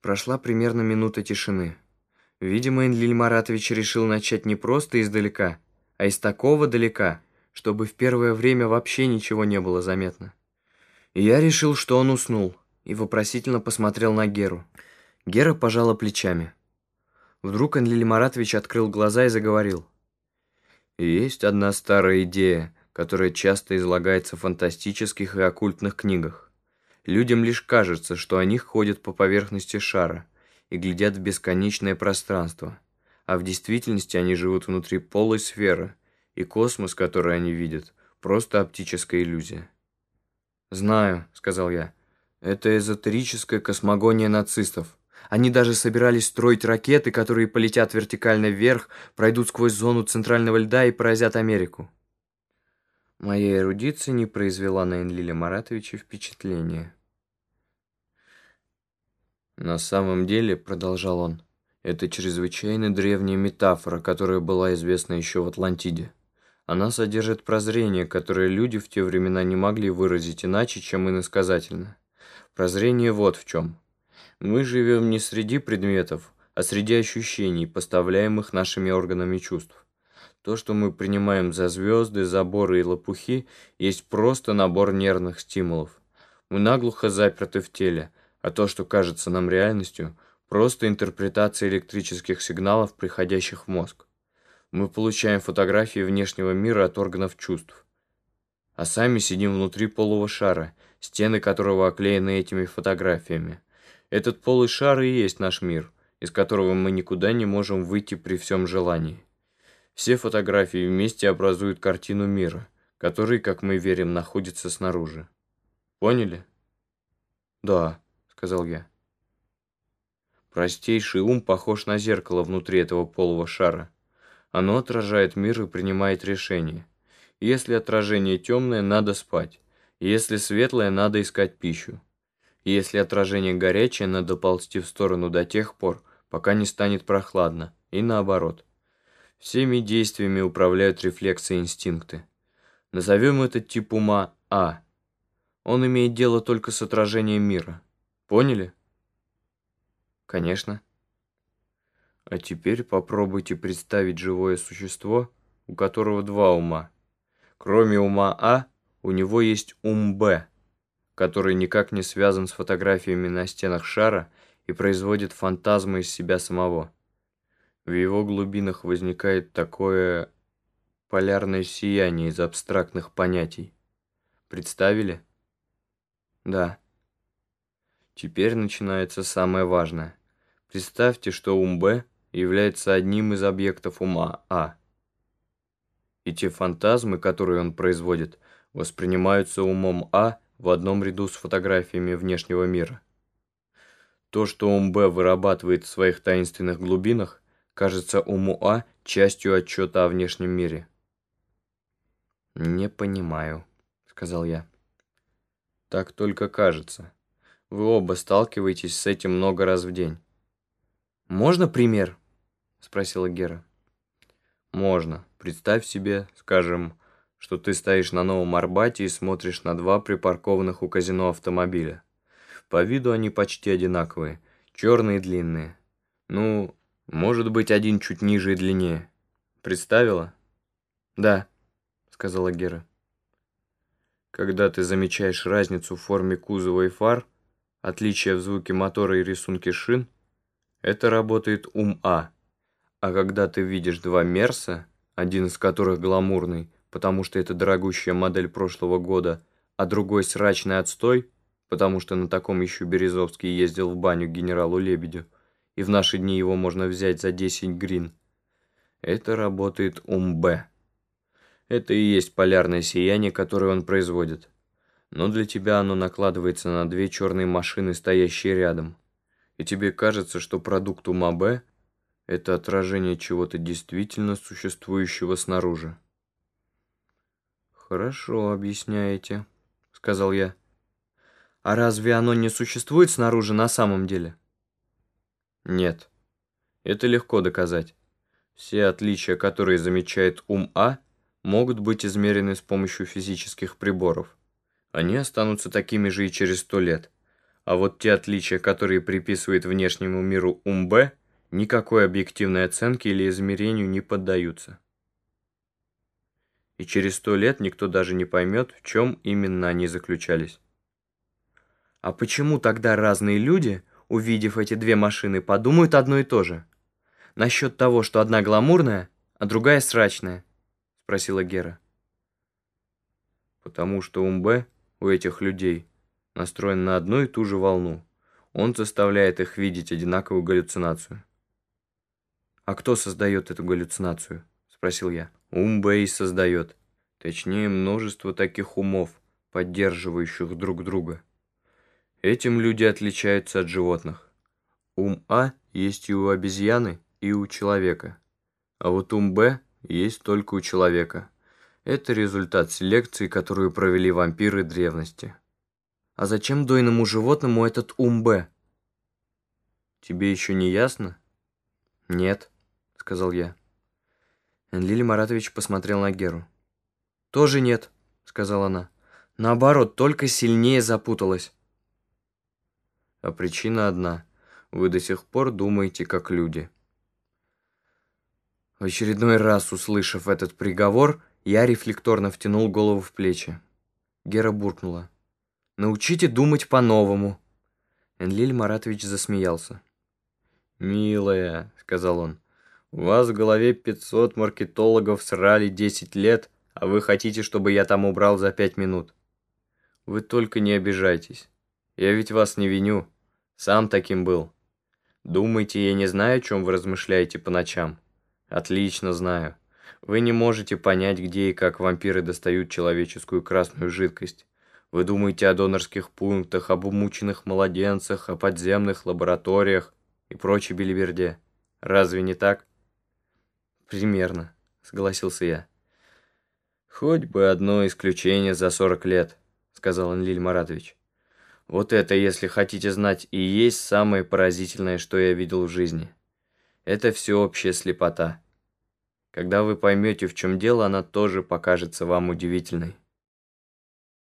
Прошла примерно минута тишины. Видимо, Энлиль Маратович решил начать не просто издалека, а из такого далека, чтобы в первое время вообще ничего не было заметно. И я решил, что он уснул, и вопросительно посмотрел на Геру. Гера пожала плечами. Вдруг Энлиль Маратович открыл глаза и заговорил. «Есть одна старая идея, которая часто излагается в фантастических и оккультных книгах. Людям лишь кажется, что они ходят по поверхности шара и глядят в бесконечное пространство, а в действительности они живут внутри полой сферы, и космос, который они видят, просто оптическая иллюзия. «Знаю», — сказал я, — «это эзотерическая космогония нацистов. Они даже собирались строить ракеты, которые полетят вертикально вверх, пройдут сквозь зону центрального льда и поразят Америку». Моя эрудиция не произвела на Энлиля Маратовича впечатления. «На самом деле», — продолжал он, — «это чрезвычайно древняя метафора, которая была известна еще в Атлантиде. Она содержит прозрение, которое люди в те времена не могли выразить иначе, чем иносказательно. Прозрение вот в чем. Мы живем не среди предметов, а среди ощущений, поставляемых нашими органами чувств. То, что мы принимаем за звезды, заборы и лопухи, есть просто набор нервных стимулов. Мы наглухо заперты в теле, а то, что кажется нам реальностью, просто интерпретация электрических сигналов, приходящих в мозг. Мы получаем фотографии внешнего мира от органов чувств. А сами сидим внутри полого шара, стены которого оклеены этими фотографиями. Этот полый шар и есть наш мир, из которого мы никуда не можем выйти при всем желании. Все фотографии вместе образуют картину мира, который, как мы верим, находится снаружи. Поняли? Да, сказал я. Простейший ум похож на зеркало внутри этого полого шара. Оно отражает мир и принимает решения. Если отражение темное, надо спать. Если светлое, надо искать пищу. Если отражение горячее, надо ползти в сторону до тех пор, пока не станет прохладно, и наоборот. Всеми действиями управляют рефлексы и инстинкты. Назовем этот тип ума А. Он имеет дело только с отражением мира. Поняли? Конечно. А теперь попробуйте представить живое существо, у которого два ума. Кроме ума А, у него есть ум Б, который никак не связан с фотографиями на стенах шара и производит фантазмы из себя самого. В его глубинах возникает такое полярное сияние из абстрактных понятий. Представили? Да. Теперь начинается самое важное. Представьте, что ум Б является одним из объектов ума А. И те фантазмы, которые он производит, воспринимаются умом А в одном ряду с фотографиями внешнего мира. То, что ум Б вырабатывает в своих таинственных глубинах, кажется уму А частью отчета о внешнем мире. «Не понимаю», — сказал я. «Так только кажется. Вы оба сталкиваетесь с этим много раз в день». «Можно пример?» — спросила Гера. «Можно. Представь себе, скажем, что ты стоишь на Новом Арбате и смотришь на два припаркованных у казино автомобиля. По виду они почти одинаковые, черные и длинные. Ну, может быть, один чуть ниже и длиннее. Представила? Да, сказала Гера. Когда ты замечаешь разницу в форме кузова и фар, отличие в звуке мотора и рисунке шин, это работает ум А. А когда ты видишь два Мерса, один из которых гламурный, потому что это дорогущая модель прошлого года, а другой срачный отстой, потому что на таком еще Березовский ездил в баню генералу Лебедю, и в наши дни его можно взять за 10 грин. Это работает ум Б. Это и есть полярное сияние, которое он производит. Но для тебя оно накладывается на две черные машины, стоящие рядом. И тебе кажется, что продукт ума это отражение чего-то действительно существующего снаружи. «Хорошо объясняете», – сказал я. «А разве оно не существует снаружи на самом деле?» Нет. Это легко доказать. Все отличия, которые замечает ум А, могут быть измерены с помощью физических приборов. Они останутся такими же и через сто лет. А вот те отличия, которые приписывает внешнему миру ум-Б, никакой объективной оценке или измерению не поддаются. И через сто лет никто даже не поймет, в чем именно они заключались. А почему тогда разные люди, увидев эти две машины, подумают одно и то же? Насчет того, что одна гламурная, а другая срачная? Спросила Гера. Потому что ум Б у этих людей настроен на одну и ту же волну. Он заставляет их видеть одинаковую галлюцинацию. «А кто создает эту галлюцинацию?» – спросил я. «Ум Б и создает. Точнее, множество таких умов, поддерживающих друг друга». Этим люди отличаются от животных. Ум А есть и у обезьяны, и у человека. А вот ум Б есть только у человека. Это результат селекции, которую провели вампиры древности. А зачем дойному животному этот ум Б? Тебе еще не ясно? Нет, сказал я. Энлили Маратович посмотрел на Геру. Тоже нет, сказала она. Наоборот, только сильнее запуталась. А причина одна. Вы до сих пор думаете, как люди. В очередной раз, услышав этот приговор, я рефлекторно втянул голову в плечи. Гера буркнула. «Научите думать по-новому». Энлиль Маратович засмеялся. «Милая», — сказал он, — «у вас в голове 500 маркетологов срали 10 лет, а вы хотите, чтобы я там убрал за 5 минут. Вы только не обижайтесь. Я ведь вас не виню. Сам таким был. Думаете, я не знаю, о чем вы размышляете по ночам? Отлично знаю. Вы не можете понять, где и как вампиры достают человеческую красную жидкость. Вы думаете о донорских пунктах, об умученных младенцах, о подземных лабораториях и прочей белиберде. Разве не так? Примерно, согласился я. Хоть бы одно исключение за сорок лет, сказал Анлиль Маратович. Вот это, если хотите знать, и есть самое поразительное, что я видел в жизни. Это всеобщая слепота. Когда вы поймете, в чем дело, она тоже покажется вам удивительной.